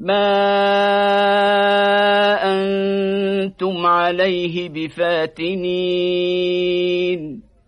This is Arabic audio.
ما أنتم عليه بفاتنين